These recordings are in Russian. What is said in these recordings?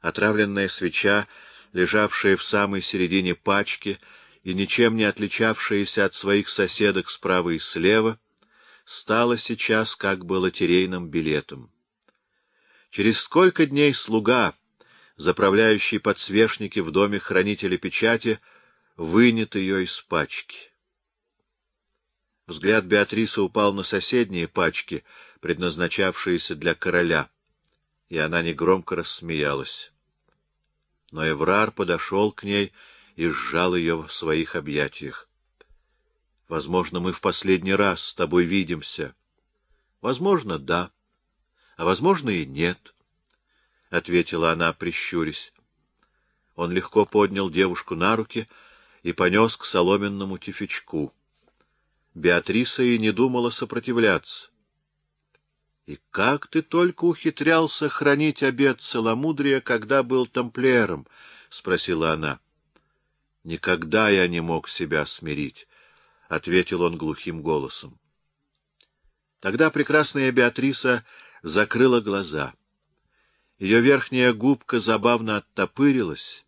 Отравленная свеча, лежавшая в самой середине пачки и ничем не отличавшаяся от своих соседок справа и слева, стала сейчас как бы лотерейным билетом. Через сколько дней слуга, заправляющий подсвечники в доме хранителя печати, вынет ее из пачки. Взгляд Беатрисы упал на соседние пачки, предназначавшиеся для короля, и она негромко рассмеялась. Но Эврар подошел к ней и сжал ее в своих объятиях. — Возможно, мы в последний раз с тобой видимся. — Возможно, да. А возможно и нет, — ответила она, прищурясь. Он легко поднял девушку на руки и понес к соломенному тифичку. Беатриса и не думала сопротивляться. — И как ты только ухитрялся хранить обет целомудрия, когда был тамплиером? — спросила она. — Никогда я не мог себя смирить, — ответил он глухим голосом. Тогда прекрасная Беатриса закрыла глаза. Ее верхняя губка забавно оттопырилась,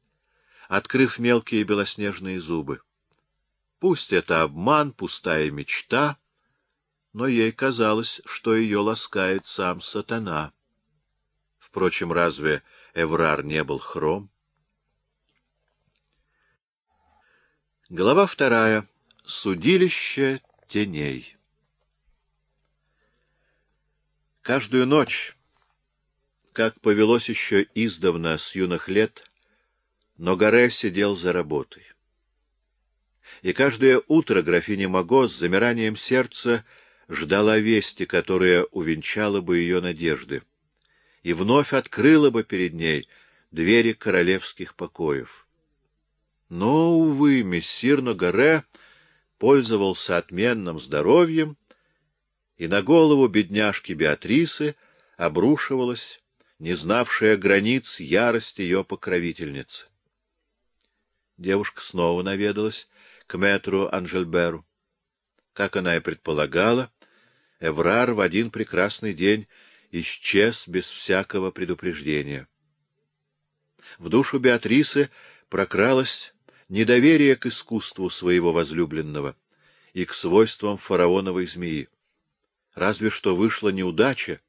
открыв мелкие белоснежные зубы. Пусть это обман, пустая мечта, но ей казалось, что ее ласкает сам сатана. Впрочем, разве Эврар не был хром? Глава вторая. Судилище теней. Каждую ночь, как повелось еще издавна с юных лет, Ногаре сидел за работой и каждое утро графиня Маго с замиранием сердца ждала вести, которая увенчала бы ее надежды, и вновь открыла бы перед ней двери королевских покоев. Но, увы, мессир Ногаре пользовался отменным здоровьем, и на голову бедняжки Беатрисы обрушивалась, не знавшая границ ярость ее покровительницы. Девушка снова наведалась к мэтру Анжельберу. Как она и предполагала, Эврар в один прекрасный день исчез без всякого предупреждения. В душу Беатрисы прокралось недоверие к искусству своего возлюбленного и к свойствам фараоновой змеи. Разве что вышла неудача,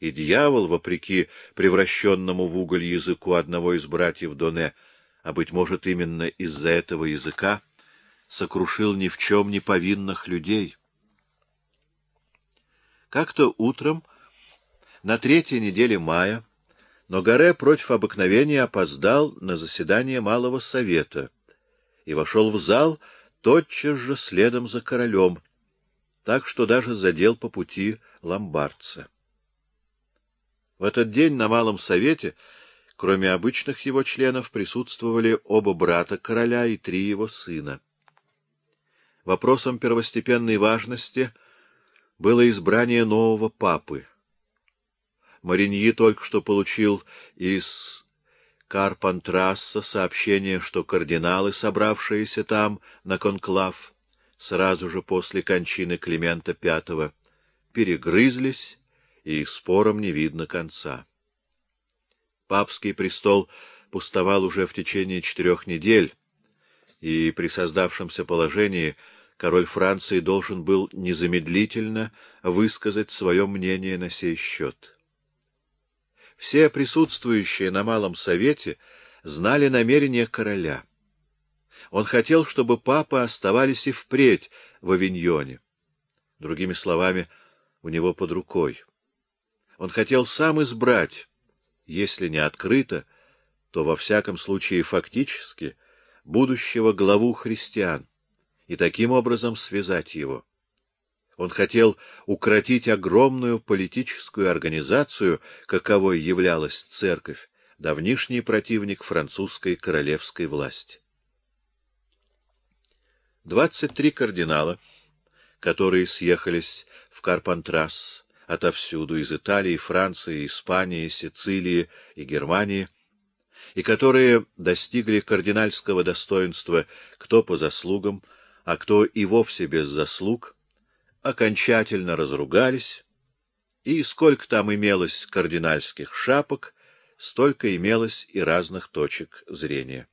и дьявол, вопреки превращенному в уголь языку одного из братьев Доне, а, быть может, именно из-за этого языка, сокрушил ни в чем не повинных людей. Как-то утром, на третьей неделе мая, Ногаре против обыкновения опоздал на заседание Малого Совета и вошел в зал тотчас же следом за королем, так что даже задел по пути ломбардца. В этот день на Малом Совете, кроме обычных его членов, присутствовали оба брата короля и три его сына. Вопросом первостепенной важности было избрание нового папы. Мариньи только что получил из Карпантрасса сообщение, что кардиналы, собравшиеся там на конклав, сразу же после кончины Климента V, перегрызлись, и спором не видно конца. Папский престол пустовал уже в течение четырех недель, и при создавшемся положении — король Франции должен был незамедлительно высказать свое мнение на сей счет. Все присутствующие на Малом Совете знали намерения короля. Он хотел, чтобы папы оставались и впредь в Авиньоне. Другими словами, у него под рукой. Он хотел сам избрать, если не открыто, то во всяком случае фактически, будущего главу христиан и таким образом связать его. Он хотел укротить огромную политическую организацию, каковой являлась церковь, давнишний противник французской королевской власти. Двадцать три кардинала, которые съехались в Карпантрас отовсюду, из Италии, Франции, Испании, Сицилии и Германии, и которые достигли кардинальского достоинства кто по заслугам, а кто и вовсе без заслуг, окончательно разругались, и сколько там имелось кардинальских шапок, столько имелось и разных точек зрения.